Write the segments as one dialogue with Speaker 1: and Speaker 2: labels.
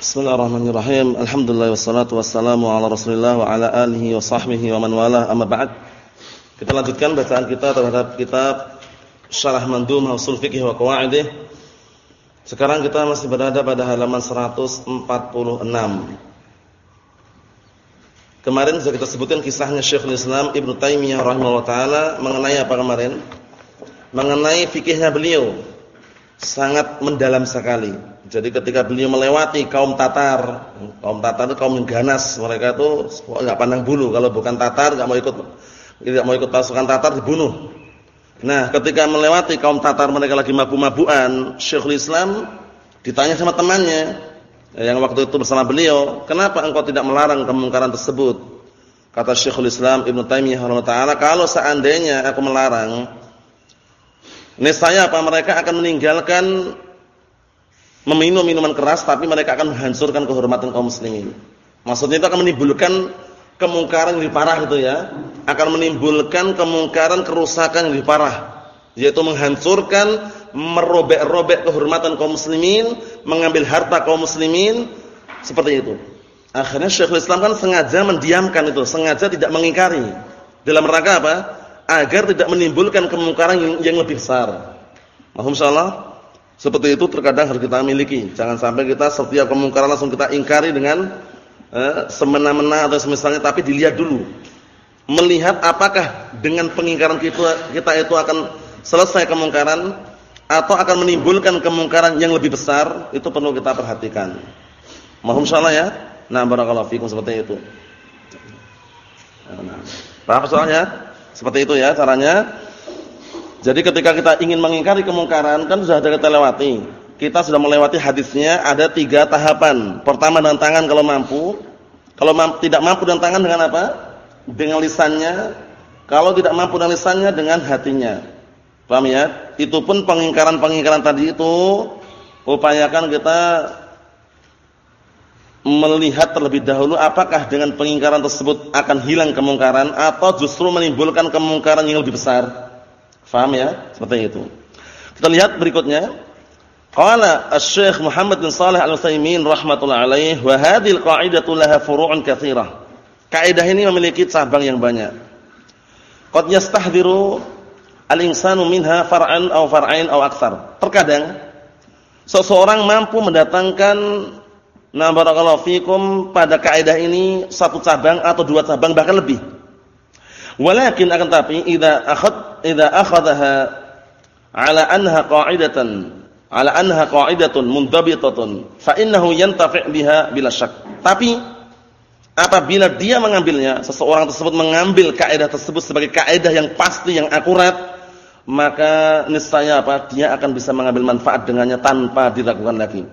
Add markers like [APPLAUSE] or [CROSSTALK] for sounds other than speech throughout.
Speaker 1: Bismillahirrahmanirrahim. Alhamdulillah wassalatu wassalamu ala Rasulillah wa ala alihi wa sahbihi wa man wala amma ba'd. Kita lanjutkan bacaan kita terhadap kitab Syarah Mandum Ushul Fiqh wa Qawaidih. Sekarang kita masih berada pada halaman 146. Kemarin sudah kita sebutkan kisahnya Syekhul Islam Ibnu Taimiyah rahimahullah taala mengenai apa kemarin? Mengenai fikihnya beliau sangat mendalam sekali. Jadi ketika beliau melewati kaum Tatar, kaum Tatar itu kaum yang ganas, mereka itu enggak pandang bulu, kalau bukan Tatar enggak mau ikut tidak mau ikut pasukan Tatar dibunuh. Nah, ketika melewati kaum Tatar mereka lagi mabuk-mabukan, Syekhul Islam ditanya sama temannya yang waktu itu bersama beliau, "Kenapa engkau tidak melarang kemungkaran tersebut?" Kata Syekhul Islam Ibnu Taimiyah rahimahullah "Kalau seandainya aku melarang, Niscaya apa mereka akan meninggalkan meminum minuman keras tapi mereka akan menghancurkan kehormatan kaum muslimin. Maksudnya itu akan menimbulkan kemungkaran yang lebih parah gitu ya. Akan menimbulkan kemungkaran kerusakan yang lebih parah. Yaitu menghancurkan, merobek-robek kehormatan kaum muslimin, mengambil harta kaum muslimin seperti itu. Akhirnya Syekhul Islam kan sengaja mendiamkan itu, sengaja tidak mengingkari. Dalam rangka apa? Agar tidak menimbulkan kemungkaran yang, yang lebih besar. Mohon insyaallah seperti itu terkadang harus kita miliki. Jangan sampai kita setiap kemungkaran langsung kita ingkari dengan eh, semena-mena atau semisalnya tapi dilihat dulu. Melihat apakah dengan pengingkaran kita kita itu akan selesai kemungkaran atau akan menimbulkan kemungkaran yang lebih besar, itu perlu kita perhatikan. Mohon insyaallah ya. Nah, barakallahu fikum seperti itu. Nah, paham soalnya? Seperti itu ya caranya. Jadi ketika kita ingin mengingkari kemungkaran kan sudah ada kita lewati. Kita sudah melewati hadisnya ada tiga tahapan. Pertama dengan tangan kalau mampu. Kalau mampu, tidak mampu dengan tangan dengan apa? Dengan lisannya. Kalau tidak mampu dengan lisannya dengan hatinya. Paham ya? Itu pun pengingkaran-pengingkaran tadi itu upayakan kita melihat terlebih dahulu apakah dengan pengingkaran tersebut akan hilang kemungkaran atau justru menimbulkan kemungkaran yang lebih besar. Faham ya? Seperti itu. Kita lihat berikutnya. Qala Asy-Syaikh Muhammad bin Shalih Al-Utsaimin rahimatullah alaih wa hadhil qa'idatu laha furu'un katsirah. Kaidah ini memiliki cabang yang banyak. Qad yastahdhiru al-insanu minha far'an aw far'ain aw aktsar. Terkadang seseorang mampu mendatangkan Nah barakallahu fikum pada kaidah ini satu cabang atau dua cabang bahkan lebih. Walakin akan tapi idza akhad idza akhadha ala anha qa'idatan ala anha qa'idatun mundabitatun fa innahu yantafi' biha bila syak. Tapi apabila dia mengambilnya, seseorang tersebut mengambil kaidah tersebut sebagai kaidah yang pasti yang akurat, maka niscaya apa? Dia akan bisa mengambil manfaat dengannya tanpa diragukan lagi.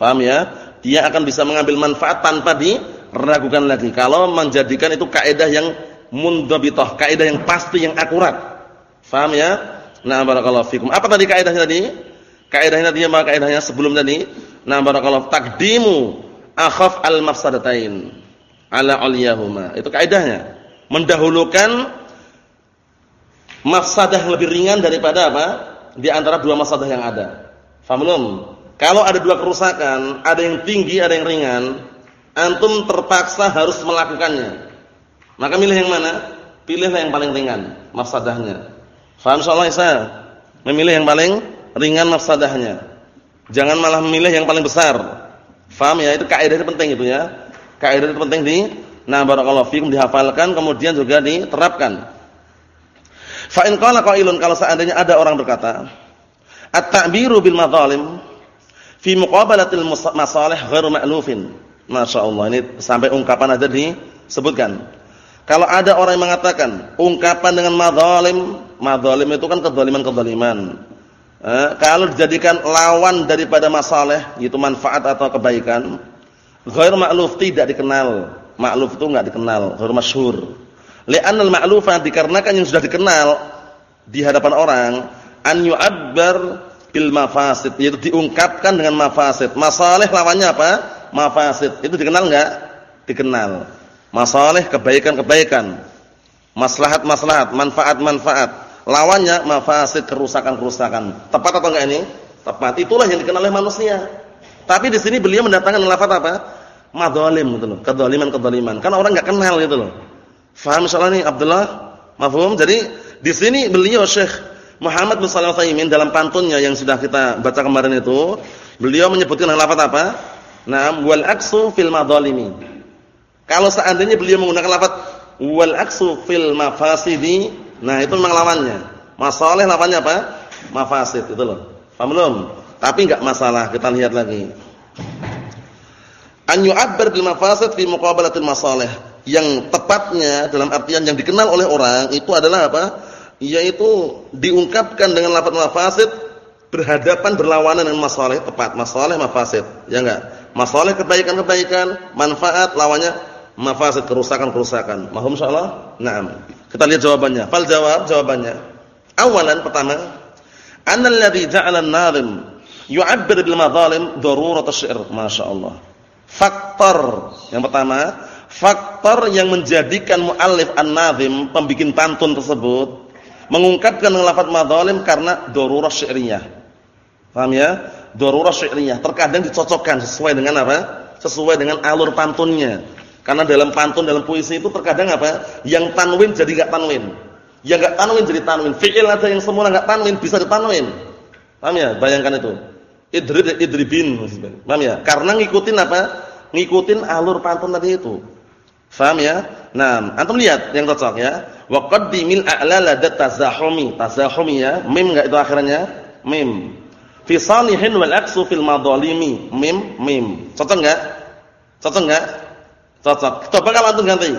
Speaker 1: Faham ya? Dia akan bisa mengambil manfaat tanpa diragukan lagi. Kalau menjadikan itu kaidah yang mundhabithah, kaidah yang pasti yang akurat. Faham ya? Nah, barakallahu fikum. Apa tadi kaidahnya tadi? Kaidahnya tadi apa kaidahnya sebelum tadi? Nah, barakallahu takdimu akhaf al-mafsadatain ala uliyahuma. Itu kaidahnya. Mendahulukan mafsadah lebih ringan daripada apa? Di antara dua mafsadah yang ada. Faham belum? Kalau ada dua kerusakan, ada yang tinggi, ada yang ringan, antum terpaksa harus melakukannya. Maka milih yang mana? Pilihlah yang paling ringan mafsadahnya. Faham insyaallah Isa? Memilih yang paling ringan mafsadahnya. Jangan malah memilih yang paling besar. Faham ya? Itu kaidah itu penting itu ya. Kaidah itu penting di nah barakallahu fikum dihafalkan kemudian juga diterapkan. Fa in qala qailun kalau seandainya ada orang berkata, at-ta'biru bil madzalim fi muqabalatil masalih ghairu ma'lufin. Masyaallah ini sampai ungkapan aja disebutkan. Kalau ada orang yang mengatakan ungkapan dengan madzalim, madzalim itu kan kezaliman-kezaliman. Eh, kalau dijadikan lawan daripada masalah, yaitu manfaat atau kebaikan, ghairu ma'luf tidak dikenal. Ma'luf itu enggak dikenal, ghairu masyhur. Li'annal ma'lufa dikarenakan yang sudah dikenal di hadapan orang, an yu'abbar bil mafasid yaitu diungkapkan dengan mafasid. Masalih lawannya apa? Mafasid. Itu dikenal enggak? Dikenal. Masalih kebaikan-kebaikan. Maslahat-maslahat, manfaat-manfaat. Lawannya mafasid kerusakan-kerusakan. Tepat atau enggak ini? Tepat. Itulah yang dikenal oleh manusia. Tapi di sini beliau mendatangkan lafaz apa? Madzalim gitu loh, kedzaliman-kedzaliman. Karena orang enggak kenal gitu loh. Faham insyaallah nih Abdullah? Mafhum? Jadi di sini beliau Syekh Muhammad bin Shalih Al dalam pantunnya yang sudah kita baca kemarin itu, beliau menyebutkan lafaz apa? Naam wal aksu fil madzalimi. Kalau seandainya beliau menggunakan lafaz wal aksu fil mafasidi, nah itu memang lawannya. Masalah lawannya apa? Mafasid itu loh. Paham belum? Tapi enggak masalah, kita lihat lagi. An yu'abbar bil mafasid fi muqabalatil masalih. Yang tepatnya dalam artian yang dikenal oleh orang itu adalah apa? Yaitu diungkapkan dengan lafaz mafasid berhadapan berlawanan dengan masalah tepat. Masalah mafasid, ya enggak? Masalah kebaikan-kebaikan, manfaat lawannya mafasid kerusakan-kerusakan. Mahum insyaallah? Naam. Kita lihat jawabannya. Fal jawab jawabannya. Awalan pertama, annal ladzi ja'ala an-nazim yu'abbir bil madzalim darurat asy-syi'r. Masyaallah. Faktor yang pertama, faktor yang menjadikan muallif an-nazim pembikin pantun tersebut mengungkapkan dengan lafaz madzalim karena darurat syi'riyah. Paham ya? Darurat syi'riyah terkadang dicocokkan sesuai dengan apa? Sesuai dengan alur pantunnya. Karena dalam pantun dalam puisi itu terkadang apa? Yang tanwin jadi enggak tanwin. Yang enggak tanwin jadi tanwin. Fi'il ada yang semula enggak tanwin bisa ditanwin. Paham ya? Bayangkan itu idrid idribin paham ya karena ngikutin apa ngikutin alur pantun tadi itu paham ya? Nah antum lihat yang cocok ya. Wa qaddimil a'la ladat tazahumi. Tazahumi ya. Mim enggak itu akhirnya mim. Fi salihin wal aksu fil madalimi mim mim. Cocok enggak? Cocok enggak? Cocok. Coba kalau antum ganti.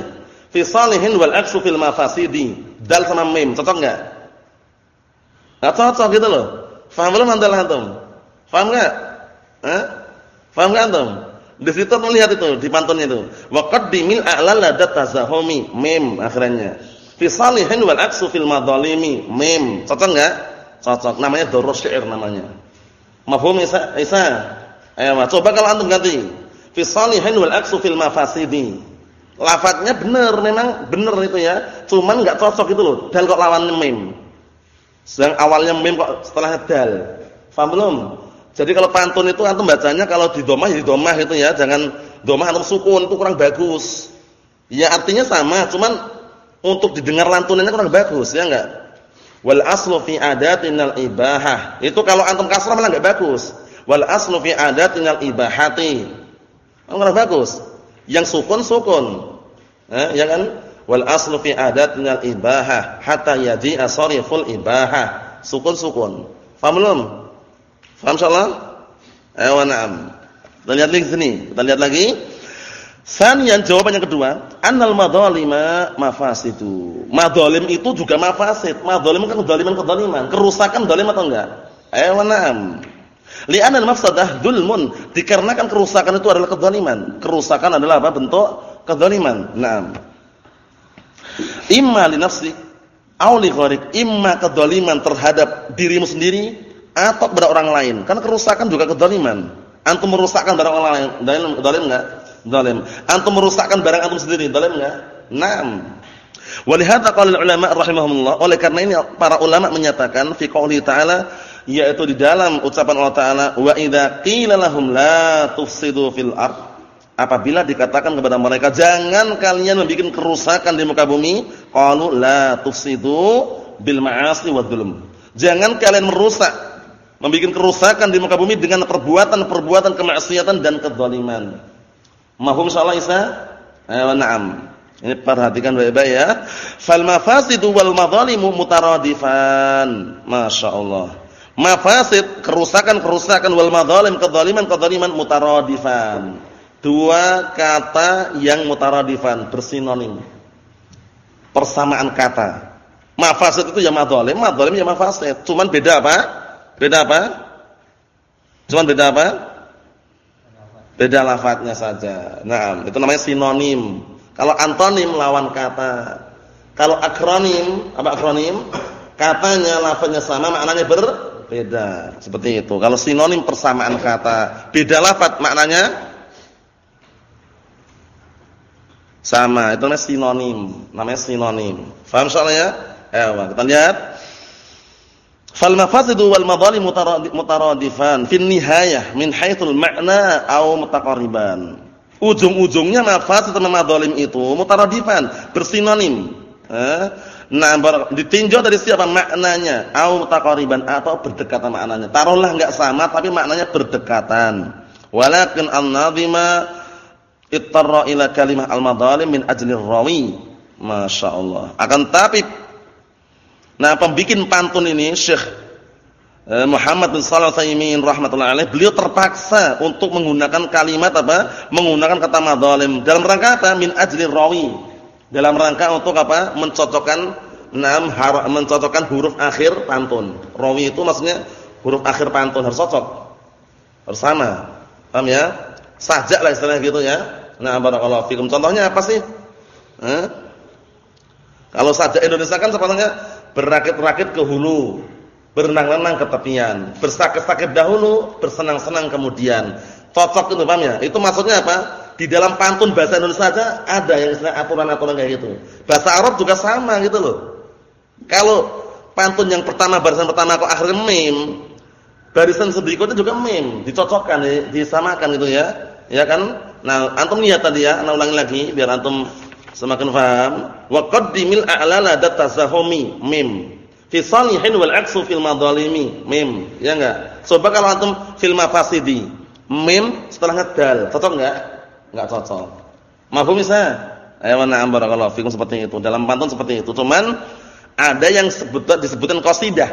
Speaker 1: Fi salihin wal aksu fil mafasidi. Dal sama mim. Cocok enggak? Enggak cocok gitu loh. Paham belum antum Paham enggak? Hah? Paham enggak antum? Di situ melihat itu di pantunnya itu. Wa qaddimil a'la ladat tazahumi mim akhirnya. Fi salihin wal aksu fil madalimi mim. Cocok enggak? Cocok. Namanya darus syair namanya. Mafhum Isa? Isa? Ayo, coba kalau antum ganti. Fi salihin wal aksu fil mafasidi. Lafadznya benar memang benar itu ya. Cuman enggak cocok itu loh. Dal kok lawannya mim. Sedang awalnya mim kok setelahnya dal. Paham belum? Jadi kalau pantun itu antum bacanya kalau di domah ya di domah itu ya, jangan domah antum sukun itu kurang bagus. Ya artinya sama, cuman untuk didengar lantunannya kurang bagus, ya enggak? Wal aslu fi adatinal ibahah. Itu kalau antum kasrah malah enggak bagus. Wal aslu fi adatinal ibahati. Kurang bagus. Yang sukun sukun. Eh, ya kan? Wal aslu fi adatinal ibahah hatta yaji asariful ibahah. Sukun sukun. Paham belum? Paham insyaallah? Ayo na'am. Kita lihat lagi sini. Kita lihat lagi. Sanian jawaban yang kedua, annal madzalima mafasidu. Madzalim itu juga mafasid. Madzalim kan kedzaliman kedzaliman, kerusakan zalim atau enggak? Ayo na'am. Li'anna al-mafsadah dzulmun. Dikarenakan kerusakan itu adalah kedzaliman. Kerusakan adalah apa? Bentuk kedzaliman. Naam. Imma li nafsi aw li. Imma kedzaliman terhadap dirimu sendiri atau kepada orang lain. Karena kerusakan juga kezaliman. Antum merusakkan barang orang lain, zalim zalim enggak? Zalim. Antum merusakkan barang antum sendiri, zalim enggak? Naam. Walihada qala ulama rahimahumullah, oleh karena ini para ulama menyatakan fi qouli ta'ala yaitu di dalam ucapan Allah taala wa idza qila lahum la tufsidu fil ard apabila dikatakan kepada mereka jangan kalian membuat kerusakan di muka bumi qalu la tufsidu bil ma'asi wad dzulm jangan kalian merusak membuat kerusakan di muka bumi dengan perbuatan-perbuatan kemaksiatan dan kezaliman. Mahum insyaallah Isa? Ayo na'am. Ini perhatikan baik-baik ya. Fal mafasidu wal madzalimu mutaradifan. Masyaallah. Mafasid kerusakan-kerusakan wal madzalim kezaliman-kezaliman mutaradifan. Dua kata yang mutaradifan bersinonim. Persamaan kata. Mafasid itu ya madzalim, madzalim ya mafasid. Cuman beda apa? Beda apa? Cuman beda apa? Beda lafadznya saja. Nah, itu namanya sinonim. Kalau antonim lawan kata. Kalau akronim, apa akronim? Katanya lafadznya sama, maknanya berbeda. Seperti itu. Kalau sinonim persamaan kata, beda lafadz maknanya sama. Itu namanya sinonim. Namanya sinonim. Faham soalnya ya? Eh, kita lihat Fal mafasidu wal madhalim mutaradifan fin nihayah min haitsul ma'na aw mutaqarriban. Ujung-ujungnya mafasid dan madhalim itu mutaradifan, bersinonim. Eh? Nah, ditinjau dari siapa maknanya, au mutaqarriban atau berdekatan maknanya. Taruhlah enggak sama tapi maknanya berdekatan. Walakin an-nadhima ittarra ila kalimah al-madhalim min ajli rawi. Masya Allah. Akan tapi nah pembikin pantun ini Syekh eh, Muhammad bin Shalih Al-Utsaimin rahimatullah beliau terpaksa untuk menggunakan kalimat apa? Menggunakan kata madhalim dalam rangka apa? Min ajli rawi. Dalam rangka untuk apa? Mencocokkan enam mencocokkan huruf akhir pantun. Rawi itu maksudnya huruf akhir pantun harus cocok. Harus sama. Paham ya? Sajak lah istilahnya gitu ya. Nah, barakallahu fikum. Contohnya apa sih? Eh? Kalau saja Indonesia kan sepatutnya berakit-rakit ke hulu, berenang-renang ke tepian, bersakit-sakit dahulu, bersenang-senang kemudian. Cocok itu paham ya? Itu maksudnya apa? Di dalam pantun bahasa Indonesia saja ada yang istilah aturan-aturan kayak gitu. Bahasa Arab juga sama gitu loh. Kalau pantun yang pertama barisan pertama kok akhirnya mim, barisan berikutnya juga mim, dicocokkan, disamakan gitu ya. Ya kan? Nah, antum lihat tadi ya, ana ulangi lagi biar antum semakin paham. Wa qaddimil a'lala datazahumi mim. Fi salihin wal aksu fil madalimi mim. Ya enggak? Coba kalau antum fil mafasidi mim setelah ngedal, cocok enggak? Enggak cocok. Mafhum bisa? Ayo na'am barakallahu fikum seperti itu. Dalam pantun seperti itu. Cuman ada yang sebut disebutkan qasidah.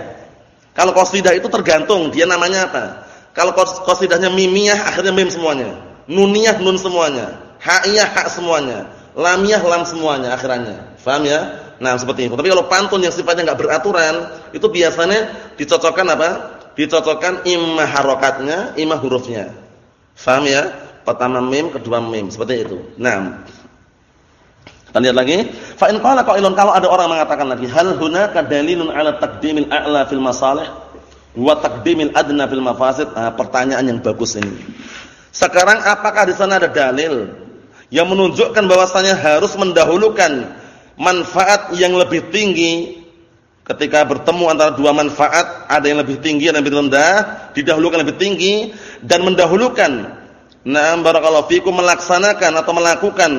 Speaker 1: Kalau qasidah itu tergantung dia namanya apa. Kalau qasidahnya mimiyah akhirnya mim semuanya. Nuniyah nun semuanya, haiyah hak semuanya, lamiyah lam semuanya akhirannya. Faham ya? Nah, seperti itu. Tapi kalau pantun yang sifatnya enggak beraturan, itu biasanya dicocokkan apa? Dicocokkan imma harokatnya, imma hurufnya. Faham ya? Pertama mim, kedua mim, seperti itu. Nah, kita lihat lagi. Fa in qala qailun kalau ada orang mengatakan lagi, hal hunaka dalilun ala taqdimil a'la fil masalih wa taqdimil adna fil mafasid? Nah, pertanyaan yang bagus ini. Sekarang apakah di sana ada dalil yang menunjukkan bahwasanya harus mendahulukan manfaat yang lebih tinggi ketika bertemu antara dua manfaat, ada yang lebih tinggi dan lebih rendah, didahulukan lebih tinggi dan mendahulukan na'am barakallahu fikum melaksanakan atau melakukan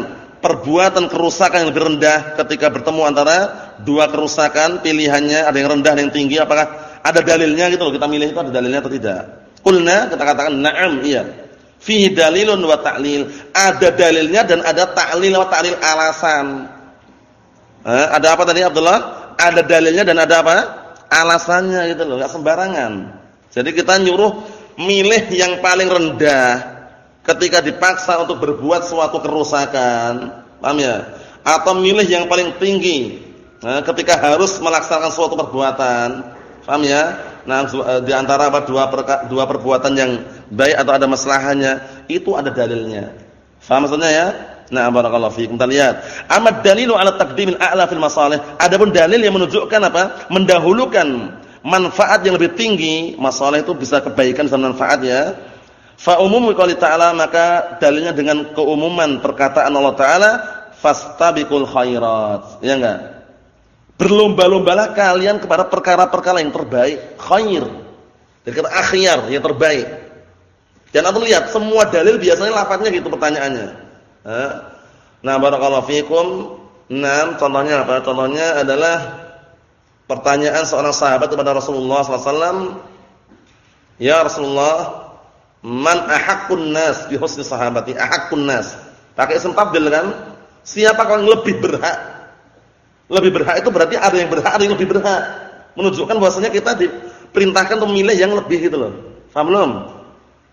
Speaker 1: perbuatan kerusakan yang lebih rendah ketika bertemu antara dua kerusakan, pilihannya ada yang rendah dan yang tinggi, apakah ada dalilnya gitu loh, kita milih itu ada dalilnya atau tidak? Qulna kita katakan na'am, iya. Fihi dalilun wa ta'lil. Ada dalilnya dan ada ta'lil wa ta'lil alasan. Eh, ada apa tadi Abdullah? Ada dalilnya dan ada apa? Alasannya gitu loh, enggak sembarangan. Jadi kita nyuruh milih yang paling rendah ketika dipaksa untuk berbuat suatu kerusakan. Paham ya? Atau milih yang paling tinggi nah, ketika harus melaksanakan suatu perbuatan. Paham ya? Nah, eh, di antara apa dua perka, dua perbuatan yang baik atau ada masalahnya, itu ada dalilnya. Faham maksudnya ya? Nah, barakallahu fiikum. Kita lihat. Amad dalilu ala taqdimil a'la fil masalih. Adapun dalil yang menunjukkan apa? Mendahulukan manfaat yang lebih tinggi. Masalah itu bisa kebaikan dan manfaat ya. Fa umum qouli ta'ala maka dalilnya dengan keumuman perkataan Allah taala fastabiqul khairat. Ya enggak? Berlomba-lombalah kalian kepada perkara-perkara yang terbaik, khair. Dari kata akhyar, yang terbaik. Dan aku lihat semua dalil biasanya lafadznya gitu pertanyaannya. Nah, barakallahu fikum. Nah, contohnya apa? Contohnya adalah pertanyaan seorang sahabat kepada Rasulullah SAW. Ya Rasulullah, man ahaqqun nas bi husni sahabati? Ahaqqun nas. Pakai isim tabdil kan? Siapa yang lebih berhak lebih berhak itu berarti ada yang berhak, ada yang lebih berhak. Menunjukkan bahwasanya kita diperintahkan untuk memilih yang lebih gitu loh. Paham belum?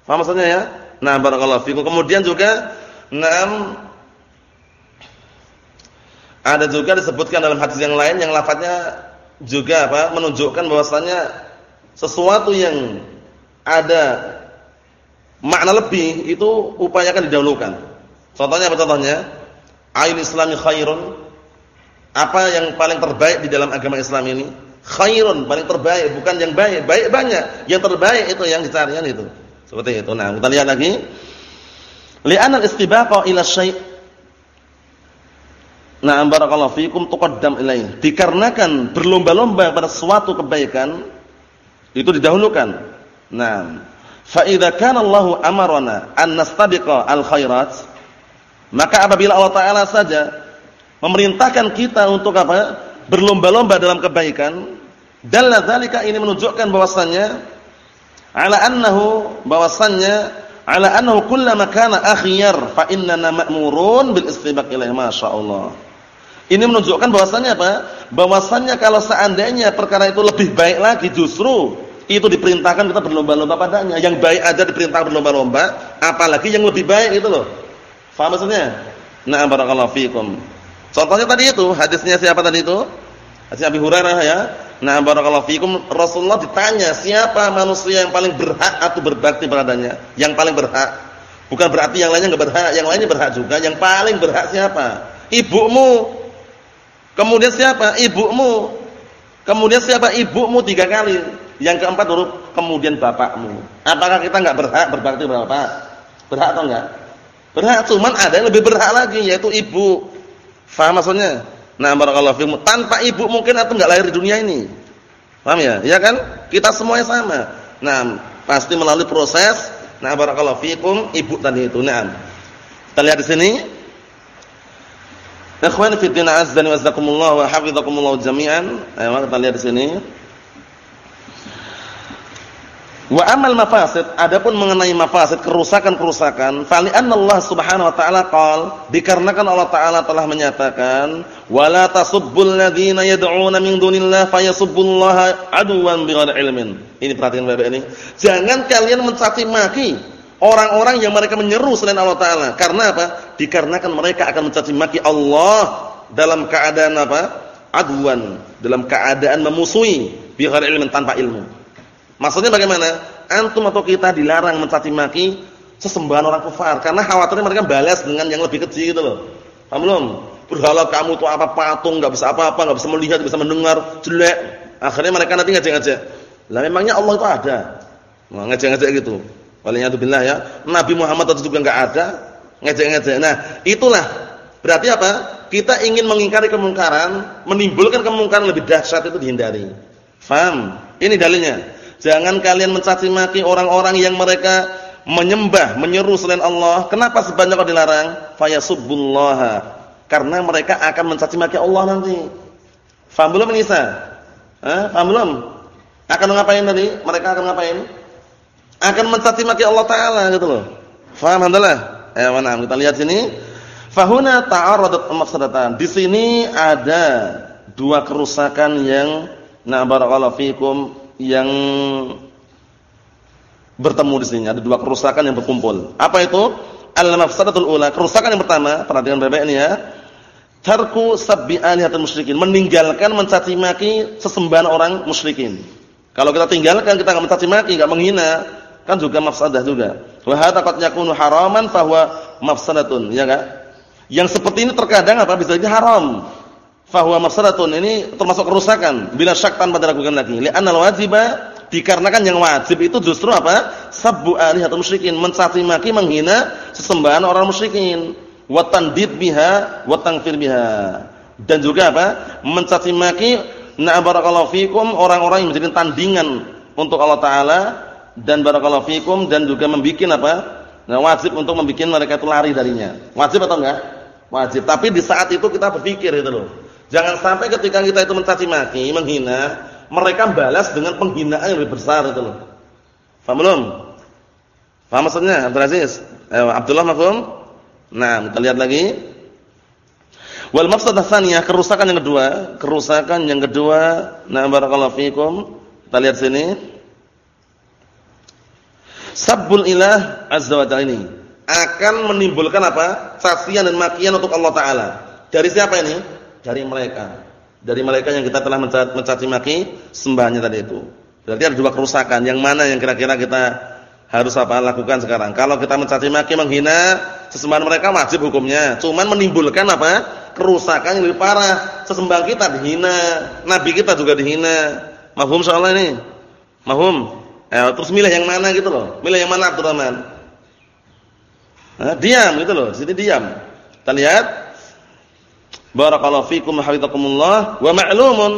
Speaker 1: Paham maksudnya ya? Nah, barakallahu fikum. Kemudian juga enam ada juga disebutkan dalam hadis yang lain yang lafadznya juga apa? menunjukkan bahwasanya sesuatu yang ada makna lebih itu upayakan didahulukan. Contohnya apa contohnya? Ain islami khairun apa yang paling terbaik di dalam agama Islam ini? Khairun, paling terbaik, bukan yang baik. Baik banyak, yang terbaik itu yang dicarian itu. Seperti itu. Nah, kita lihat lagi. Li'anal istibaqa ila syai' Nah, barakallahu fikum tuqaddam ilaih. Dikarenakan berlomba-lomba pada suatu kebaikan, Itu didahulukan. Nah, fa idza kana Allahu amarna an nastabiqa al khairat, maka apabila Allah taala saja memerintahkan kita untuk apa? berlomba-lomba dalam kebaikan, dalla dzalika ini menunjukkan bahwasannya ala annahu bahwasannya ala annahu kullama kana akhyar fa innana ma'murun bil istibaq ilaihi masyaallah. Ini menunjukkan bahwasannya apa? Bahwasannya kalau seandainya perkara itu lebih baik lagi justru itu diperintahkan kita berlomba-lomba padanya. Yang baik aja diperintah berlomba-lomba, apalagi yang lebih baik itu loh. Faham maksudnya? Nah, barakallahu fikum. Contohnya tadi itu, hadisnya siapa tadi itu? Hadis Abi Hurairah ya. Nah, barakallahu fikum, Rasulullah ditanya, siapa manusia yang paling berhak atau berbakti padanya? Yang paling berhak. Bukan berarti yang lainnya enggak berhak, yang lainnya berhak juga. Yang paling berhak siapa? Ibumu. Kemudian siapa? Ibumu. Kemudian siapa? Ibumu tiga kali. Yang keempat baru kemudian bapakmu. Apakah kita enggak berhak berbakti kepada bapak? Berhak atau enggak? Berhak, cuman ada yang lebih berhak lagi yaitu ibu. Faham maksudnya? Nah, barakallahu fiikum. Tanpa ibu mungkin atau enggak lahir di dunia ini. Paham ya? Ya kan? Kita semuanya sama. Nah, pasti melalui proses nah barakallahu fiikum ibu tadi itu. Nah. Kita lihat di sini. Ikhwani fi din azza wa jazakumullah wa hafizakumullah jami'an. Ayo kita lihat di sini. Wa amal mafasid, adapun mengenai mafasid kerusakan-kerusakan, fali Allah Subhanahu wa taala qol, dikarenakan Allah taala telah menyatakan, wala tasubbul ladzina yad'una min dunillah fayasubbullaha aduwan bighairi ilmin. Ini perhatikan Bapak ini. Jangan kalian mencaci maki orang-orang yang mereka menyeru selain Allah taala. Karena apa? Dikarenakan mereka akan mencaci maki Allah dalam keadaan apa? Aduan, dalam keadaan memusuhi bighairi ilmin tanpa ilmu. Maksudnya bagaimana? Antum atau kita dilarang mencaci maki sesembahan orang kafir karena khawatirnya mereka balas dengan yang lebih kecil gitu loh. Paham belum? Berhala kamu itu apa patung, enggak bisa apa-apa, enggak bisa melihat, bisa mendengar, jelek. Akhirnya mereka nanti ngajak-ngajak. Lah memangnya Allah itu ada. Nah, ngajak-ngajak gitu. Waliyatubillah ya. Nabi Muhammad itu juga enggak ada. Ngajak-ngajak. Nah, itulah berarti apa? Kita ingin mengingkari kemungkaran, menimbulkan kemungkaran lebih dahsyat itu dihindari. Faham? Ini dalilnya. Jangan kalian mencaci maki orang-orang yang mereka menyembah, menyeru selain Allah. Kenapa sebanyak kau dilarang? Fayasubbullaha. Karena mereka akan mencaci maki Allah nanti. Faham belum Nisa? Hah? Faham belum? Akan ngapain tadi? Mereka akan ngapain? Akan mencaci maki Allah taala gitu loh. Faham alhamdulillah? Ya, mana kita lihat sini. Fahuna ta'aradat mafsadatan. Di sini ada dua kerusakan yang na barakallahu fikum yang bertemu di sini. Ada dua kerusakan yang berkumpul. Apa itu? Al-mafsadatul ula. Kerusakan yang pertama, perhatikan baik-baik ini ya. Tarku sabbi alihatul musyrikin. Meninggalkan mencaci maki sesembahan orang musyrikin. Kalau kita tinggalkan, kita enggak mencaci maki, enggak menghina, kan juga mafsadah juga. Wa hadza qad yakunu haraman fahuwa mafsadatun, ya enggak? Yang seperti ini terkadang apa bisa jadi haram fahuwa mafsadatun. Ini termasuk kerusakan. Bila syak tanpa diragukan lagi. Li'annal wajiba dikarenakan yang wajib itu justru apa? Sabbu alihatul musyrikin. Mencaci maki menghina sesembahan orang musyrikin. Wa tandid biha wa tangfir biha. Dan juga apa? Mencaci maki na barakallahu fikum orang-orang yang menjadi tandingan untuk Allah taala dan barakallahu fikum dan juga membikin apa? Nah wajib untuk membikin mereka itu lari darinya. Wajib atau enggak? Wajib. Tapi di saat itu kita berpikir itu loh Jangan sampai ketika kita itu mencaci maki, menghina, mereka balas dengan penghinaan yang lebih besar itu loh. Paham belum? Paham maksudnya Abdul Aziz? Eh, Abdullah mafhum? Nah, kita lihat lagi. Wal mafsadah tsaniyah, kerusakan yang kedua, kerusakan yang kedua, na barakallahu fikum. Kita lihat sini. Sabbul ilah azza wa ini akan menimbulkan apa? Cacian dan makian untuk Allah taala. Dari siapa ini? Dari mereka. Dari mereka yang kita telah mencaci maki sembahnya tadi itu. Berarti ada dua kerusakan. Yang mana yang kira-kira kita harus apa lakukan sekarang? Kalau kita mencaci maki menghina sesembahan mereka wajib hukumnya. Cuman menimbulkan apa? kerusakan yang lebih parah. Sesembahan kita dihina, nabi kita juga dihina. Mahum soalnya ini. Mahum. Eh, terus milih yang mana gitu loh. Milih yang mana Abdurrahman? Nah, diam gitu loh. Sini diam. Kita lihat Barakallahu fikum hafizakumullah wa ma'lumun.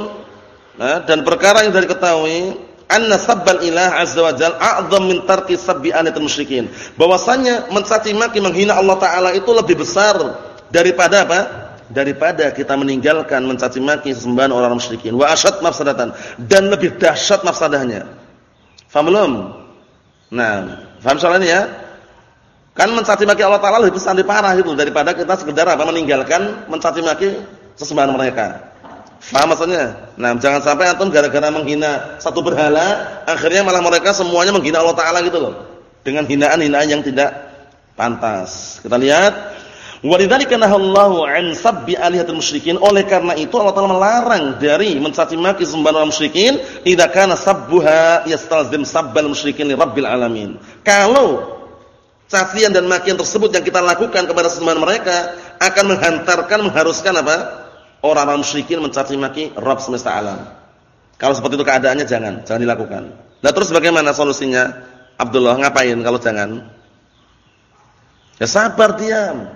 Speaker 1: Nah, dan perkara yang dari ketahui anna sabbal ilah azza wa jalla a'dham min tarki sabbi aliyatul musyrikin. Bahwasanya mencaci maki menghina Allah taala itu lebih besar daripada apa? Daripada kita meninggalkan mencaci maki sesembahan orang musyrikin. Wa asyad mafsadatan dan lebih dahsyat mafsadahnya. Faham belum? Nah, paham soal ini ya? Kan mencaci maki Allah taala lebih besar parah itu daripada kita sekedar apa meninggalkan mencaci maki sesembahan mereka. Paham maksudnya? Nah, jangan sampai antum gara-gara menghina satu berhala, akhirnya malah mereka semuanya menghina Allah taala gitu loh. Dengan hinaan-hinaan yang tidak pantas. Kita lihat Walidzalika nahallahu 'an sabbi alihatil musyrikin. Oleh karena itu Allah Taala melarang dari mencaci maki sembahan orang musyrikin idza kana sabbuha yastalzim sabbal musyrikin li rabbil alamin. Kalau cacian dan makian tersebut yang kita lakukan kepada sembahan mereka akan menghantarkan mengharuskan apa? orang-orang musyrikin mencaci maki Rabb semesta alam. Kalau seperti itu keadaannya jangan, jangan dilakukan. Nah terus bagaimana solusinya? Abdullah ngapain kalau jangan? Ya sabar diam.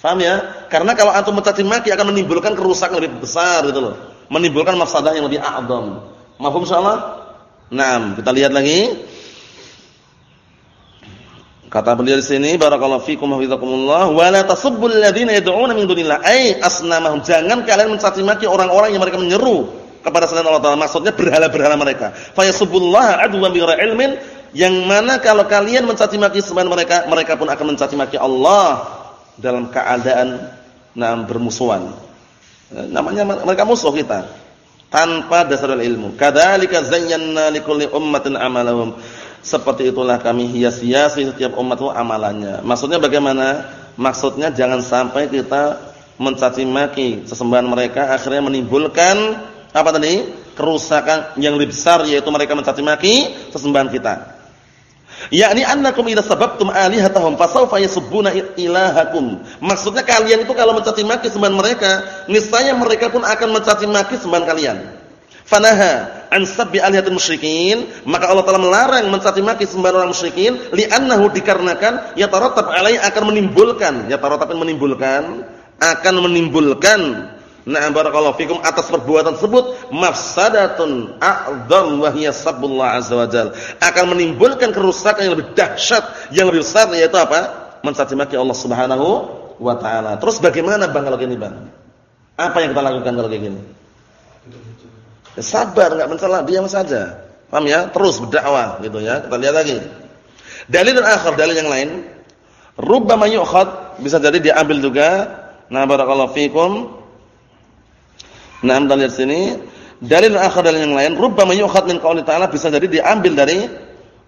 Speaker 1: Faham ya? Karena kalau antum mencaci maki akan menimbulkan kerusakan lebih besar gitu loh. Menimbulkan mafsadah yang lebih a'dham. Mafhum insyaallah? Nah, kita lihat lagi. Kata beliau di sini barakallahu fikum hafizakumullah wa la tasubbul ladzina yad'una min dunillah. Ay asnamahum jangan kalian mencaci maki orang-orang yang mereka menyeru kepada selain Allah Taala. Maksudnya berhala-berhala mereka. Fa yasubbullaha adwan bi ilmin. Yang mana kalau kalian mencaci maki sembahan mereka mereka pun akan mencaci maki Allah dalam keadaan nah bermusuhan. Namanya mereka musuh kita. Tanpa dasar ilmu. Kadzalika zayyana likulli ummatin amalahum seperti itulah kami hias-hiasi setiap umat itu amalannya. Maksudnya bagaimana? Maksudnya jangan sampai kita mencaci maki sesembahan mereka akhirnya menimbulkan apa tadi? kerusakan yang lebih besar yaitu mereka mencaci maki sesembahan kita. Yakni annakum idza sababtum alihatahum fasawfa yasubbuna ilahakum. Maksudnya kalian itu kalau mencaci maki sembahan mereka, niscaya mereka pun akan mencaci maki sembahan kalian. Fanaha an sabbi alihatul musyrikin, maka Allah telah melarang mencaci maki sembahan orang musyrikin li'annahu dikarenakan yatarattab alai akan menimbulkan, yatarattab menimbulkan akan menimbulkan Nah barakallahu fikum atas perbuatan tersebut mafsadatun a'dzam wa hiya sabbullah azza wajal akan menimbulkan kerusakan yang lebih dahsyat yang lebih besar yaitu apa? mencaci maki Allah Subhanahu wa taala. Terus bagaimana Bang kalau gini Bang? Apa yang kita lakukan kalau kayak gini? Sabar, enggak mencela, diam saja. Paham ya? Terus berdakwah gitu ya. Kita lihat lagi. Dalil dan akhir, dalil yang lain. Rubbama yu'khad, bisa jadi diambil juga. Nah, barakallahu fikum. Nah, lihat sini. Dalil dan akhir dalil yang lain, rubbama yu'khad min qouli ta'ala bisa jadi diambil dari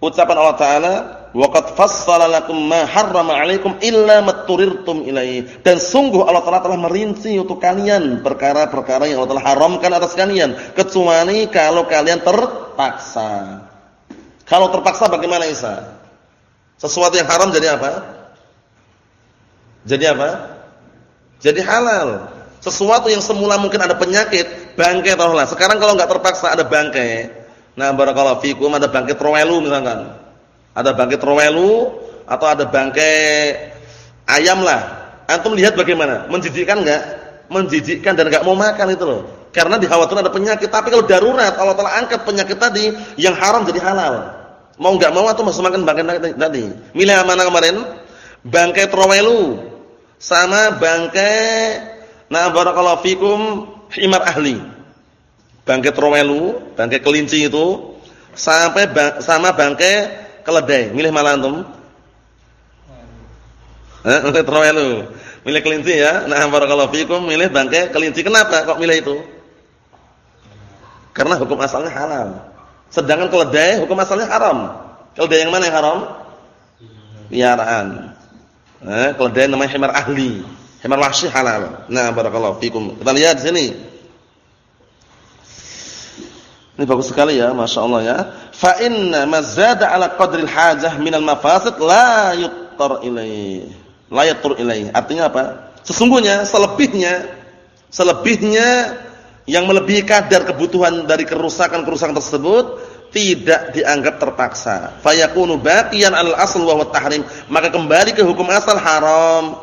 Speaker 1: ucapan Allah taala Waqad fassala lakum 'alaikum illa matturirtum ilaihi. Dan sungguh Allah Taala telah merinci untuk kalian perkara-perkara yang Allah telah haramkan atas kalian kecuali kalau kalian terpaksa. Kalau terpaksa bagaimana Isa? Sesuatu yang haram jadi apa? Jadi apa? Jadi halal. Sesuatu yang semula mungkin ada penyakit, bangkai taruhlah. Sekarang kalau enggak terpaksa ada bangkai. Nah, barakallahu fikum ada bangkai trowelu misalkan ada bangkai trowelu atau ada bangkai ayam lah. Antum lihat bagaimana? Menjijikkan enggak? Menjijikkan dan enggak mau makan itu loh. Karena dikhawatirkan ada penyakit. Tapi kalau darurat Allah telah angkat penyakit tadi yang haram jadi halal. Mau enggak mau atau masuk makan bangkai tadi. Milih mana kemarin? Bangkai trowelu sama bangkai nah barakallahu fikum himar ahli. Bangkai trowelu, bangkai kelinci itu sampai bang, sama bangkai keledai, milih malah antum? Eh, milih terowelu. Milih kelinci ya. Nah, barakallahu fikum milih bangkai kelinci. Kenapa kok milih itu? Karena hukum asalnya halal. Sedangkan keledai hukum asalnya haram. Keledai yang mana yang haram? Piaraan. Eh, keledai namanya himar ahli. Himar wahsy halal. Nah, barakallahu fikum. Kita lihat di sini. Ini bagus sekali ya, masya Allah ya. Fa inna mazada ala qadril hajah minal mafasid la yuttar ilaih. La yuttar ilaih. Artinya apa? Sesungguhnya selebihnya selebihnya yang melebihi kadar kebutuhan dari kerusakan-kerusakan tersebut tidak dianggap terpaksa. Fayakunu baqiyan al asl wa tahrim. Maka kembali ke hukum asal haram.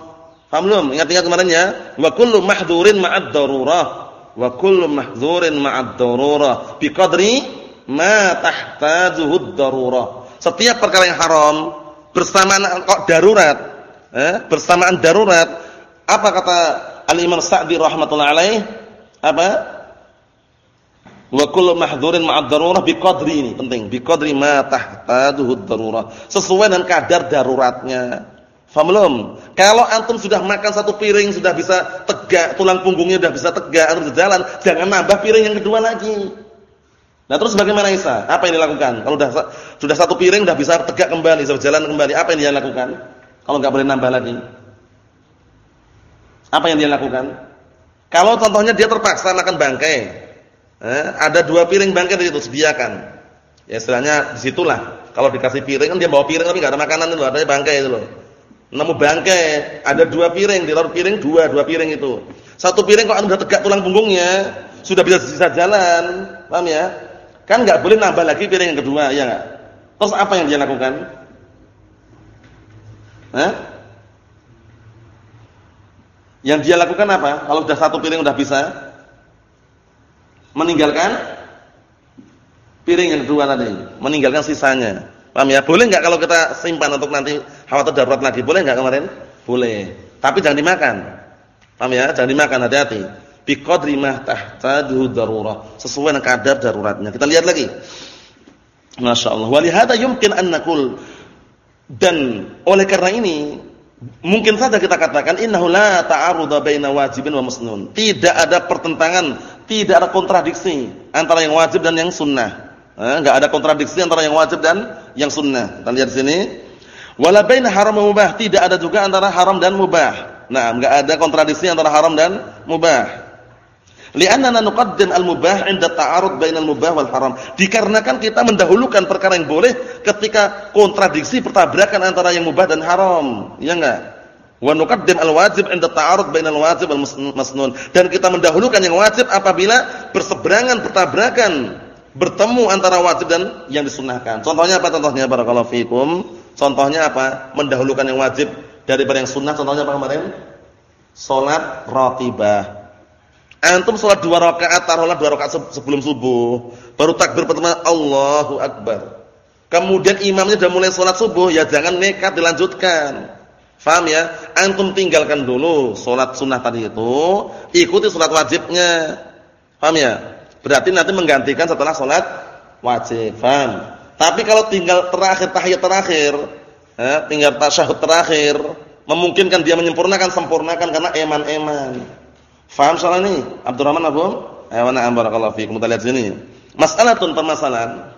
Speaker 1: Paham belum? Ingat-ingat kemarin ya. Wa kullu mahdzurin ma'ad darurah wa kullu mahdzurin ma'ad darurah biqadri ma tahtajuhud darurah. Setiap perkara yang haram bersamaan kok darurat, eh, bersamaan darurat. Apa kata Al-Imam Sa'di rahmatullah alaih? Apa? Wa kullu mahdzurin ma'ad darurah biqadri ini penting, biqadri ma tahtajuhud darurah. Sesuai dengan kadar daruratnya. Faham belum? Kalau antum sudah makan satu piring sudah bisa tegak, tulang punggungnya sudah bisa tegak, harus jalan, jangan nambah piring yang kedua lagi. Nah terus bagaimana Isa? Apa yang dilakukan? Kalau sudah sudah satu piring sudah bisa tegak kembali, bisa jalan kembali, apa yang dia lakukan? Kalau nggak boleh nambah lagi. Apa yang dia lakukan? Kalau contohnya dia terpaksa makan bangkai. Eh, ada dua piring bangkai di situ sediakan. Ya istilahnya di situlah. Kalau dikasih piring kan dia bawa piring tapi nggak ada makanan itu, ada bangkai itu loh. Nemu bangkai, ada dua piring, di luar piring dua, dua piring itu. Satu piring kok sudah tegak tulang punggungnya, sudah bisa bisa jalan, paham ya? Kan nggak boleh nambah lagi piring yang kedua, ya? Terus apa yang dia lakukan? Hah? Yang dia lakukan apa? Kalau sudah satu piring sudah bisa meninggalkan piring yang kedua tadi, meninggalkan sisanya. Paham ya? Boleh enggak kalau kita simpan untuk nanti khawatir darurat lagi? Boleh enggak kemarin? Boleh. Tapi jangan dimakan. Paham ya? Jangan dimakan, hati-hati. Bi qadri ma tahtaju darurah. Sesuai dengan kadar daruratnya. Kita lihat lagi. Masya Allah. Walihada yumkin an nakul. Dan oleh karena ini mungkin saja kita katakan innahu la ta'aruda baina wajibin wa musnun. Tidak ada pertentangan, tidak ada kontradiksi antara yang wajib dan yang sunnah. Enggak eh, ada kontradiksi antara yang wajib dan yang sunnah. Kita lihat sini. Wala baina haram mubah, tidak ada juga antara haram dan mubah. Nah, enggak ada kontradiksi antara haram dan mubah. Li'annana nuqaddim al-mubah 'inda ta'arud bainal mubah wal haram. Dikarenakan kita mendahulukan perkara yang boleh ketika kontradiksi pertabrakan antara yang mubah dan haram. Iya enggak? Wa nuqaddim al-wajib 'inda ta'arud bainal wajib wal masnun. Dan kita mendahulukan yang wajib apabila berseberangan pertabrakan bertemu antara wajib dan yang disunahkan. Contohnya apa contohnya barakallahu fikum? Contohnya apa? Mendahulukan yang wajib daripada yang sunnah. Contohnya apa kemarin? Salat ratibah. Antum salat dua rakaat, taruhlah dua rakaat sebelum subuh, baru takbir pertama Allahu akbar. Kemudian imamnya sudah mulai salat subuh, ya jangan nekat dilanjutkan. Faham ya? Antum tinggalkan dulu salat sunnah tadi itu, ikuti salat wajibnya. Faham ya? Berarti nanti menggantikan setelah sholat wajib. Faham? Tapi kalau tinggal terakhir tahiyat terakhir, eh, tinggal tasyahud terakhir, memungkinkan dia menyempurnakan, sempurnakan karena eman-eman. Faham soal ini? Abdurrahman Abu? Ayo na'am barakallahu fiikum. Kita lihat sini. Mas'alatun permasalahan.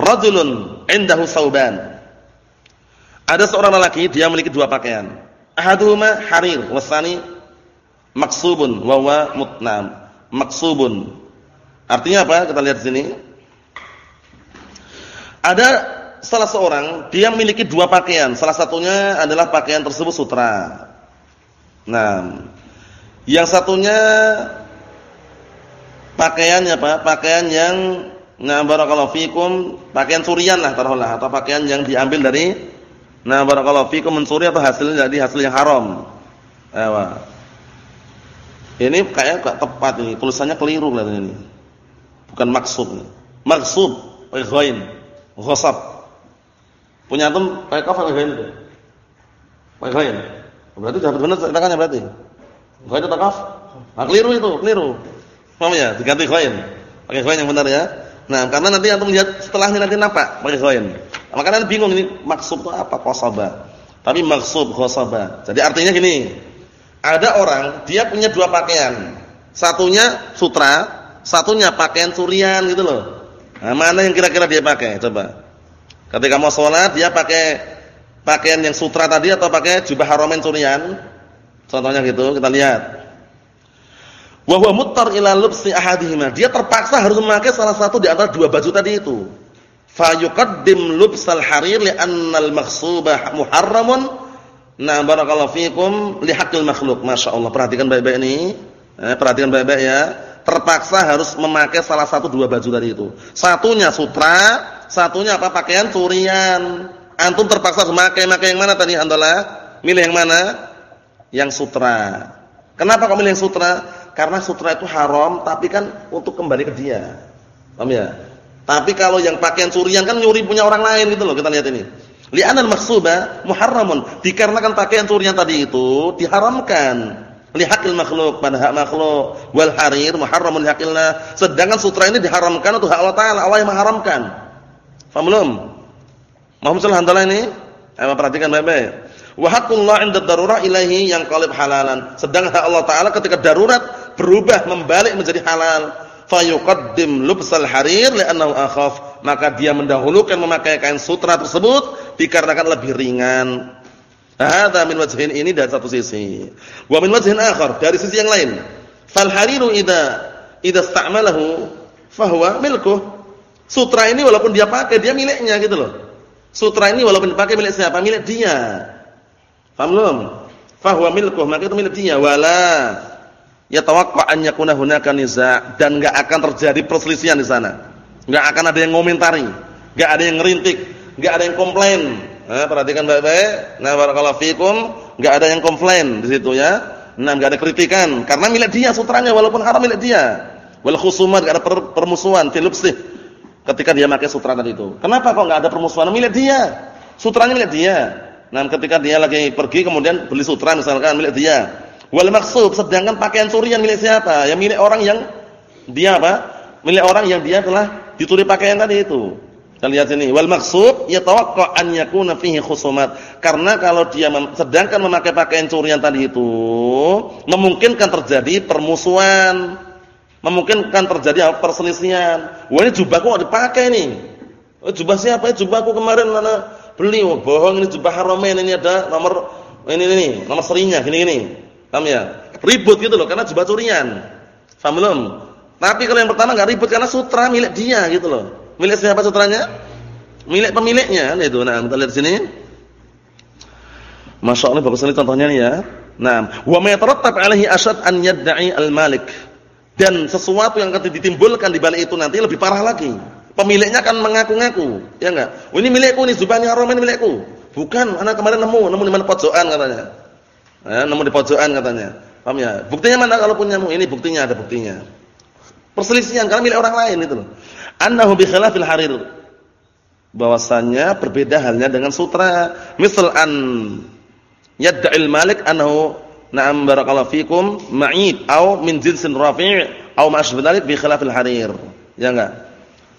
Speaker 1: Rajulun indahu sauban. Ada seorang lelaki dia memiliki dua pakaian. Ahaduhuma harir wasani maksubun wa wa mutnam maksubun artinya apa kita lihat sini ada salah seorang dia memiliki dua pakaian salah satunya adalah pakaian tersebut sutra nah yang satunya pakaiannya apa pakaian yang nah barakallahu fikum pakaian surian lah taruhlah atau pakaian yang diambil dari nah barakallahu fikum mensuri atau hasilnya jadi hasil yang haram Ewa. Ini kayak gak tepat ini, tulisannya keliru kelihatannya ini. Bukan maksud. Maksud pakai ghain, ghasab. Punya antum pakai kaf pakai ghain? Pakai ghain. Berarti sudah benar cetakannya berarti. Ghain atau kaf? Nah, keliru itu, keliru. Paham ya? Diganti ghain. Pakai ghain yang benar ya. Nah, karena nanti antum lihat setelahnya nanti nampak pakai ghain. Nah, makanya bingung ini maksud itu apa? Qasaba. Tapi maksud ghasaba. Jadi artinya gini, ada orang dia punya dua pakaian. Satunya sutra, satunya pakaian surian gitu loh. Nah, mana yang kira-kira dia pakai? Coba. Ketika mau sholat dia pakai pakaian yang sutra tadi atau pakai jubah haromen surian? Contohnya gitu, kita lihat. Wa huwa muttar ila lubsi. Dia terpaksa harus memakai salah satu di antara dua baju tadi itu. Fa yuqaddim lubsal harir li'anna al-maghsubah muharramun Nah, barakallahu fikum li makhluk. Masyaallah, perhatikan baik-baik ini. Eh, perhatikan baik-baik ya. Terpaksa harus memakai salah satu dua baju tadi itu. Satunya sutra, satunya apa? Pakaian surian. Antum terpaksa memakai memakai yang mana tadi Alhamdulillah? Milih yang mana? Yang sutra. Kenapa kok milih yang sutra? Karena sutra itu haram tapi kan untuk kembali ke dia. Paham ya? Tapi kalau yang pakaian curian kan nyuri punya orang lain gitu loh, kita lihat ini. Li'anal makhsuba muharramun. Dikarenakan pakaian curian tadi itu diharamkan. Lihaqil makhluk pada hak makhluk wal harir muharramun lihaqillah. Sedangkan sutra ini diharamkan untuk hak Allah Taala, Allah yang mengharamkan. Paham belum? Muhammad sallallahu alaihi ini? Ayo perhatikan baik-baik. Wa haqqullah 'inda darurah ilahi yang qalib halalan. Sedangkan hak Allah Taala ketika darurat berubah membalik menjadi halal fayuqaddim lubsal harir li'annahu akhaf maka dia mendahulukan memakai kain sutra tersebut dikarenakan lebih ringan hadza min wajhin ini dari satu sisi. Wa min wajhin akhar dari sisi yang lain. Fal hariru idza idza ista'malahu fahuwa milkuh. Sutra ini walaupun dia pakai dia miliknya gitu loh. Sutra ini walaupun dipakai milik siapa? Milik dia. Paham belum? Fahuwa milkuh maka itu milik dia. Wala yatawaqqa an yakuna hunaka niza' dan enggak akan terjadi perselisihan di sana. Enggak akan ada yang ngomentari, enggak ada yang ngerintik, enggak ada yang komplain. Nah, perhatikan baik-baik. Nah, barakallahu fikum, enggak ada yang komplain di situ ya. Nah, enggak ada kritikan karena milik dia sutranya walaupun haram milik dia. Wal khusumat enggak ada per permusuhan filupsih ketika dia pakai sutra tadi itu. Kenapa kok enggak ada permusuhan milik dia? Sutranya milik dia. Nah, ketika dia lagi pergi kemudian beli sutra misalkan milik dia Wal maksud sedangkan pakaian curian milik siapa? Yang milik orang yang dia apa? Milik orang yang dia telah dicuri pakaian tadi itu. Kita lihat sini. Wal maksud yatawaqqa an yakuna fihi khusumat. Karena kalau dia sedangkan memakai pakaian curian tadi itu memungkinkan terjadi permusuhan, memungkinkan terjadi perselisihan. Wah ini jubahku kok dipakai nih. Oh, jubah siapa? Ya jubahku kemarin mana beli. Oh, bohong ini jubah Haramain ini ada nomor ini ini nomor serinya gini-gini. Paham ya? Ribut gitu loh karena jubah curian. Paham belum? Tapi kalau yang pertama enggak ribut karena sutra milik dia gitu loh. Milik siapa sutranya? Milik pemiliknya. Itu. Nah, kita lihat sini. Masya Allah bagus sekali contohnya nih ya. Nah, wa ma yatarattab alaihi asyad an yad'i al-malik. Dan sesuatu yang akan ditimbulkan di balik itu nanti lebih parah lagi. Pemiliknya akan mengaku-ngaku, ya enggak? Oh, ini milikku ini zubani haram ini milikku. Bukan, anak kemarin nemu, nemu di mana pojokan katanya. Ya, nemu di pojokan katanya. Paham ya? Buktinya mana kalau punya Ini buktinya, ada buktinya. Perselisihan karena milik orang lain itu. Annahu bi khilafil harir. Bahwasanya berbeda halnya dengan sutra. Misal an yad'il malik annahu na'am barakallahu fikum ma'id au min jinsin rafi' au ma asbah bi khilafil harir. Ya enggak?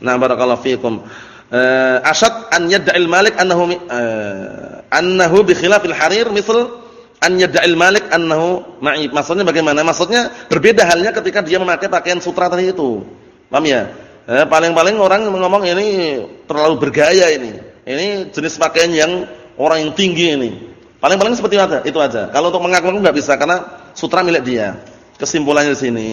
Speaker 1: Na'am barakallahu fikum. Uh, asyad an yad'il malik annahu uh, annahu bi khilafil harir misal an yad'il malik annahu ma'ib. Maksudnya bagaimana? Maksudnya berbeda halnya ketika dia memakai pakaian sutra tadi itu. Paham ya? Eh, paling-paling orang ngomong ini terlalu bergaya ini. Ini jenis pakaian yang orang yang tinggi ini. Paling-paling seperti itu aja, itu aja. Kalau untuk mengaku-ngaku enggak bisa karena sutra milik dia. Kesimpulannya di sini,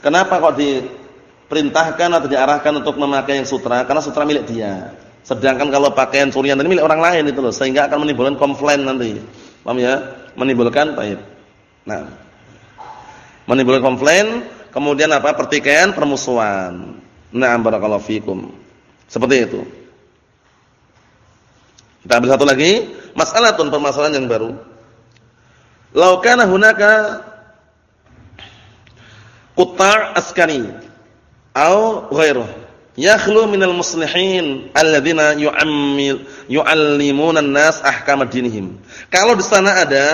Speaker 1: kenapa kok diperintahkan atau diarahkan untuk memakai yang sutra? Karena sutra milik dia. Sedangkan kalau pakaian surian ini milik orang lain itu loh, sehingga akan menimbulkan komplain nanti. Paham ya? Menimbulkan taib. Nah. Menimbulkan komplain, kemudian apa? Pertikaian, permusuhan. Nah, barakallahu fikum. Seperti itu. Kita ambil satu lagi, masalah tun permasalahan yang baru. Lau kana hunaka qutta' askani au ghairuh yakhlu minal muslihin alladzina yu'ammil yu'allimuna an-nas ahkam dinihim. Kalau di sana ada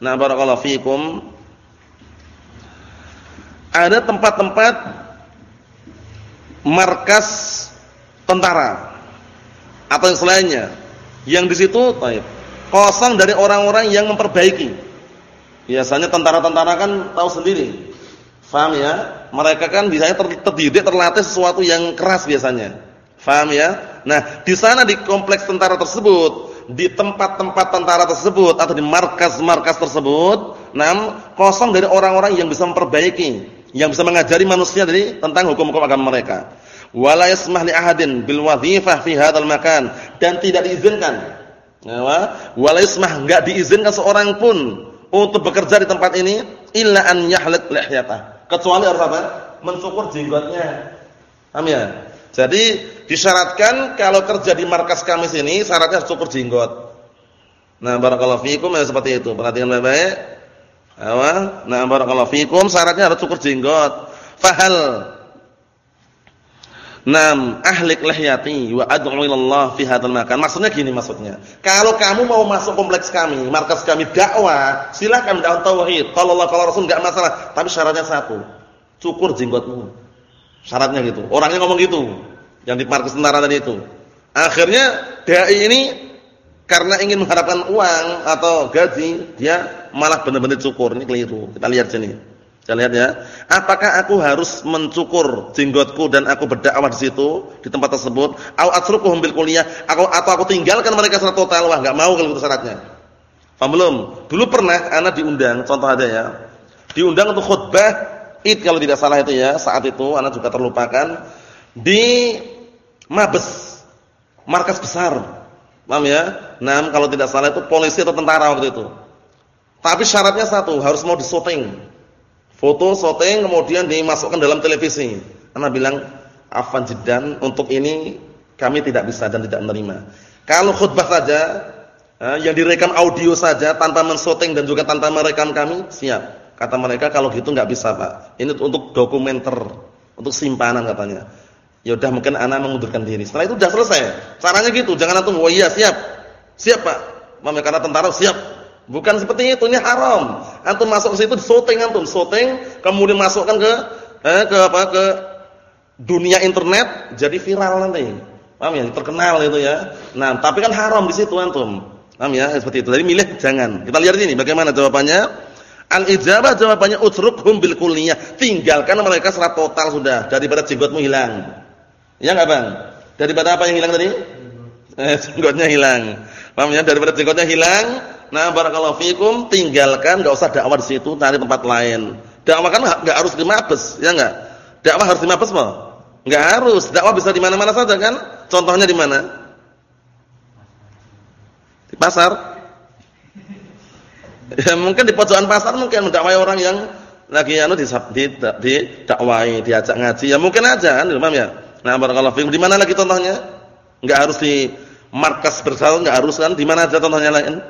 Speaker 1: nah barakallahu fikum ada tempat-tempat markas tentara atau yang selainnya yang di situ taib kosong dari orang-orang yang memperbaiki. Biasanya tentara-tentara kan tahu sendiri. Faham ya? Mereka kan biasanya terdidik terlatih sesuatu yang keras biasanya. Faham ya? Nah, di sana di kompleks tentara tersebut, di tempat-tempat tentara tersebut atau di markas-markas tersebut, nam kosong dari orang-orang yang bisa memperbaiki, yang bisa mengajari manusia dari tentang hukum-hukum agama mereka. Wala yasmah li ahadin bil wadhifah fi hadzal makan dan tidak diizinkan. Ya, wala yasmah enggak diizinkan seorang pun untuk bekerja di tempat ini illa an yahlik lihyatah kecuali harus apa? Mencukur jenggotnya. Paham ya? Jadi disyaratkan kalau kerja di markas kami sini syaratnya cukur jenggot. Nah, barakallahu fiikum ya seperti itu. Perhatikan baik-baik. Apa? Nah, barakallahu fikum syaratnya harus cukur jenggot. Fahal Nam ahlik lihyati wa ad'u ilallah fi hadzal makan. Maksudnya gini maksudnya. Kalau kamu mau masuk kompleks kami, markas kami dakwah, silakan dakwah tauhid. Kalau Allah kalau Rasul enggak masalah, tapi syaratnya satu. Cukur jenggotmu. Syaratnya gitu. Orangnya ngomong gitu. Yang di markas tentara tadi itu. Akhirnya dai ini karena ingin mengharapkan uang atau gaji, dia malah benar-benar cukur. Ini keliru. Kita lihat sini. Kita lihat ya. Apakah aku harus mencukur jenggotku dan aku berdakwah di situ di tempat tersebut? Au atsrukuhum bil kuliah? Aku atau aku tinggalkan mereka secara total? Wah, enggak mau kalau itu syaratnya. Paham belum? Dulu pernah anak diundang, contoh aja ya. Diundang untuk khutbah Id kalau tidak salah itu ya. Saat itu anak juga terlupakan di Mabes. Markas besar. Paham ya? Nah, kalau tidak salah itu polisi atau tentara waktu itu. Tapi syaratnya satu, harus mau disyuting Foto syuting kemudian dimasukkan dalam televisi. Anak bilang, "Afan jiddan, untuk ini kami tidak bisa dan tidak menerima." Kalau khutbah saja eh, yang direkam audio saja tanpa mensyuting dan juga tanpa merekam kami, siap. Kata mereka kalau gitu nggak bisa, Pak. Ini untuk dokumenter, untuk simpanan katanya. Ya udah mungkin anak mengundurkan diri. Setelah itu sudah selesai. Caranya gitu, jangan antum, "Oh iya, siap." Siap, Pak. Mama karena tentara siap Bukan seperti itu, ini haram. Antum masuk ke situ syuting antum, syuting kemudian masukkan ke eh, ke apa ke dunia internet jadi viral nanti. Paham ya? Terkenal itu ya. Nah, tapi kan haram di situ antum. Paham ya? Seperti itu. Jadi milih jangan. Kita lihat ini bagaimana jawabannya. Al-ijabah jawabannya utrukhum bil kulliyah. Tinggalkan mereka secara total sudah daripada jenggotmu hilang. Ya enggak, Bang? Daripada apa yang hilang tadi? Eh, [LAUGHS] jenggotnya hilang. Paham ya? Daripada jenggotnya hilang, Nah, barakallahu fikum, tinggalkan enggak usah dakwah di situ, cari tempat lain. Dakwah kan enggak harus di Mabes, ya enggak? Dakwah harus di Mabes apa? Enggak harus. Dakwah bisa di mana-mana saja kan? Contohnya di mana? Di pasar. [LAUGHS] Ya mungkin di pojokan pasar mungkin mendakwai orang yang lagi anu di di, di dakwai, diajak ngaji. Ya mungkin aja kan, paham ya? Nah, barakallahu fikum. Di mana lagi contohnya? Enggak harus di markas bersama, enggak harus kan? Di mana aja contohnya lain?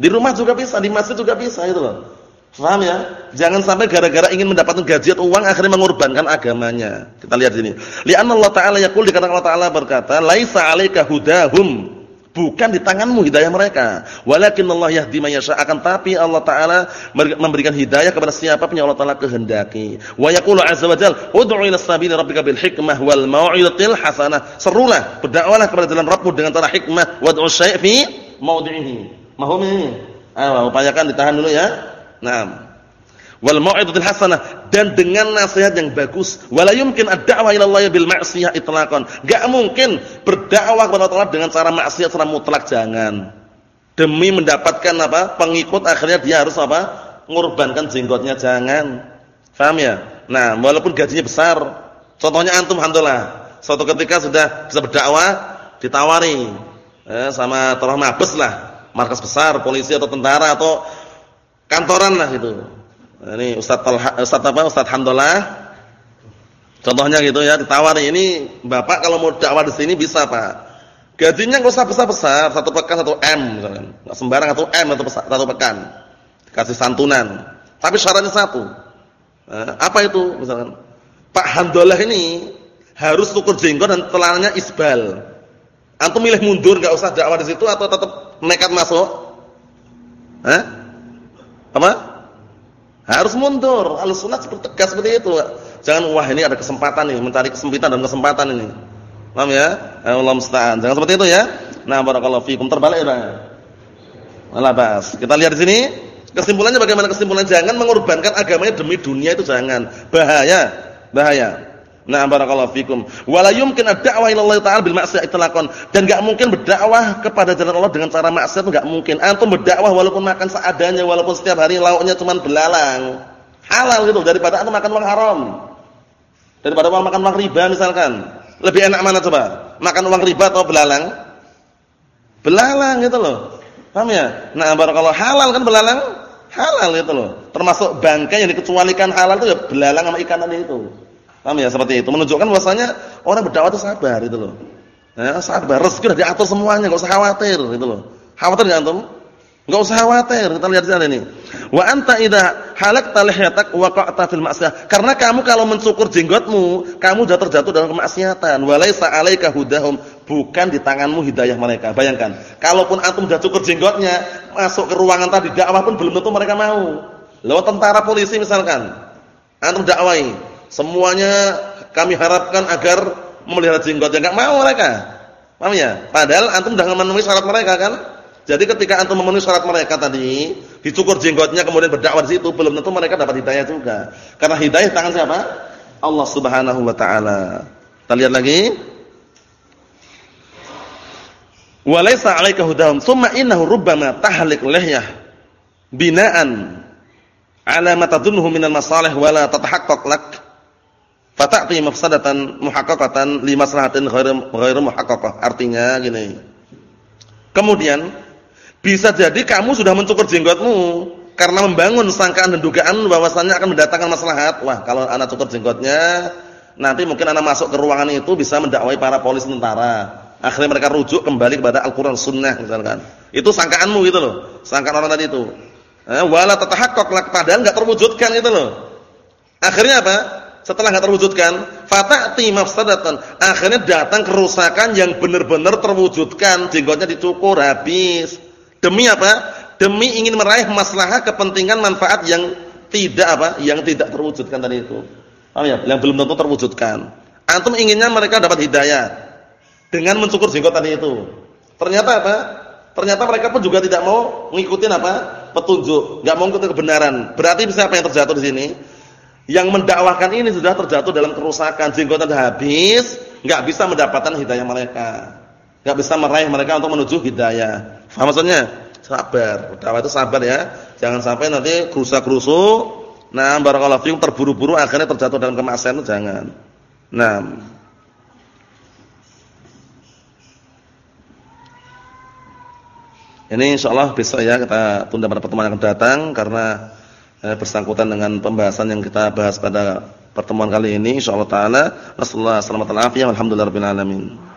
Speaker 1: Di rumah juga bisa, di masjid juga bisa itu loh. Paham ya? Jangan sampai gara-gara ingin mendapatkan gaji atau uang akhirnya mengorbankan agamanya. Kita lihat sini. Li'anna Allah Ta'ala yaqul dikatakan Allah Ta'ala berkata, "Laisa 'alaika hudahum." Bukan di tanganmu hidayah mereka. Walakin Allah yahdi yasha. Akan tapi Allah Ta'ala memberikan hidayah kepada siapa yang Allah Ta'ala kehendaki. Wa yaqulu 'azza wa jalla, "Ud'u ila sabili rabbika bil hikmah wal mau'izatil hasanah." Serulah, berdakwahlah kepada jalan Rabbmu dengan cara hikmah, wad'u syai' fi mawdi'ihi. Mahum ini. Ayo, upayakan ditahan dulu ya. Nah. Wal mau'izatul hasanah dan dengan nasihat yang bagus. Wala yumkin ad-da'wah ila Allah bil ma'siyah itlaqan. Enggak mungkin berdakwah kepada Allah dengan cara maksiat secara mutlak jangan. Demi mendapatkan apa? pengikut akhirnya dia harus apa? ngorbankan jenggotnya jangan. Paham ya? Nah, walaupun gajinya besar. Contohnya antum alhamdulillah. Suatu ketika sudah bisa berdakwah ditawari eh, sama Torah Mabes lah markas besar, polisi atau tentara atau kantoran lah gitu. Ini Ustaz Talha, Ustaz apa? Ustaz Hamdullah. Contohnya gitu ya, ditawari ini Bapak kalau mau dakwah di sini bisa, Pak. Gajinya enggak usah besar-besar, satu pekan satu M misalkan. Enggak sembarang satu M atau satu pekan. Kasih santunan. Tapi syaratnya satu. Nah, apa itu misalkan? Pak Hamdullah ini harus tukur jenggot dan telananya isbal. Antum milih mundur enggak usah dakwah di situ atau tetap nekat masuk? Hah? Apa? Harus mundur. Al-sunnah seperti tegas seperti itu. Jangan wah ini ada kesempatan nih, mencari kesempitan dan kesempatan ini. Paham ya? Allah musta'an. Jangan seperti itu ya. Nah, barakallahu fikum. Terbalik ya. Malah bas. Kita lihat di sini. Kesimpulannya bagaimana kesimpulannya? Jangan mengorbankan agamanya demi dunia itu jangan. Bahaya. Bahaya. Nah, barakallahu fikum. Wala yumkin ad-da'wah ila Allah Ta'ala bil ma'siyah itlaqan. Dan enggak mungkin berdakwah kepada jalan Allah dengan cara maksiat enggak mungkin. Antum berdakwah walaupun makan seadanya, walaupun setiap hari lauknya cuma belalang. Halal gitu daripada antum makan uang haram. Daripada uang makan uang riba misalkan. Lebih enak mana coba? Makan uang riba atau belalang? Belalang gitu loh. Paham ya? Nah, barakallahu halal kan belalang? Halal gitu loh. Termasuk bangkai yang dikecualikan halal itu ya belalang sama ikan tadi itu. Paham ya seperti itu? Menunjukkan bahwasanya orang berdakwah itu sabar itu loh. Ya, sabar, rezeki sudah diatur semuanya, enggak usah khawatir gitu loh. Khawatir enggak antum? Enggak usah khawatir. Kita lihat sana ini. Wa anta idza halakta lihyatak waqa'ta fil ma'siyah. Karena kamu kalau mencukur jenggotmu, kamu sudah terjatuh dalam kemaksiatan. Walaisa 'alaika hudahum, bukan di tanganmu hidayah mereka. Bayangkan, kalaupun antum sudah cukur jenggotnya, masuk ke ruangan tadi dakwah pun belum tentu mereka mau. Lewat tentara polisi misalkan, antum dakwai, semuanya kami harapkan agar memelihara jenggotnya, enggak mau mereka. Paham ya? Padahal antum sudah memenuhi syarat mereka kan? Jadi ketika antum memenuhi syarat mereka tadi, dicukur jenggotnya kemudian berdakwah di situ, belum tentu mereka dapat hidayah juga. Karena hidayah tangan siapa? Allah Subhanahu wa taala. Kita lihat lagi. Walaysa 'alaika hudahum, tsumma innahu rubbama tahlik lihyah bina'an 'ala ma tadunnuhu minal masalih wa la tatahaqqaq lak. Fata'ti mafsadatan muhaqqaqatan li maslahatin ghairu muhaqqaqah. Artinya gini. Kemudian bisa jadi kamu sudah mencukur jenggotmu karena membangun sangkaan dan dugaan bahwasannya akan mendatangkan maslahat. Wah, kalau anak cukur jenggotnya nanti mungkin anak masuk ke ruangan itu bisa mendakwai para polisi tentara. Akhirnya mereka rujuk kembali kepada Al-Qur'an Sunnah misalkan. Itu sangkaanmu gitu loh. Sangkaan orang tadi itu. Eh, wala tatahaqqaq padahal enggak terwujudkan itu loh. Akhirnya apa? Setelah enggak terwujudkan, fatati mafsadatan. Akhirnya datang kerusakan yang benar-benar terwujudkan, jenggotnya dicukur habis. Demi apa? Demi ingin meraih maslahah kepentingan manfaat yang tidak apa? Yang tidak terwujudkan tadi itu. Paham ya? Yang belum tentu terwujudkan. Antum inginnya mereka dapat hidayah dengan mencukur jenggot tadi itu. Ternyata apa? Ternyata mereka pun juga tidak mau mengikuti apa? petunjuk, enggak mau mengikuti kebenaran. Berarti bisa apa yang terjatuh di sini? Yang mendakwahkan ini sudah terjatuh dalam kerusakan, jenggotnya sudah habis, enggak bisa mendapatkan hidayah mereka. Enggak bisa meraih mereka untuk menuju hidayah. Faham maksudnya? Sabar. Dakwah itu sabar ya. Jangan sampai nanti kerusak-kerusu, nah barakallahu fiikum terburu-buru akhirnya terjatuh dalam kemaksiatan itu jangan. Nah, Ini insyaallah besok ya kita tunda pada pertemuan yang akan datang karena eh, bersangkutan dengan pembahasan yang kita bahas pada pertemuan kali ini insyaallah taala. Wassallallahu alaihi wasallam. Alamin.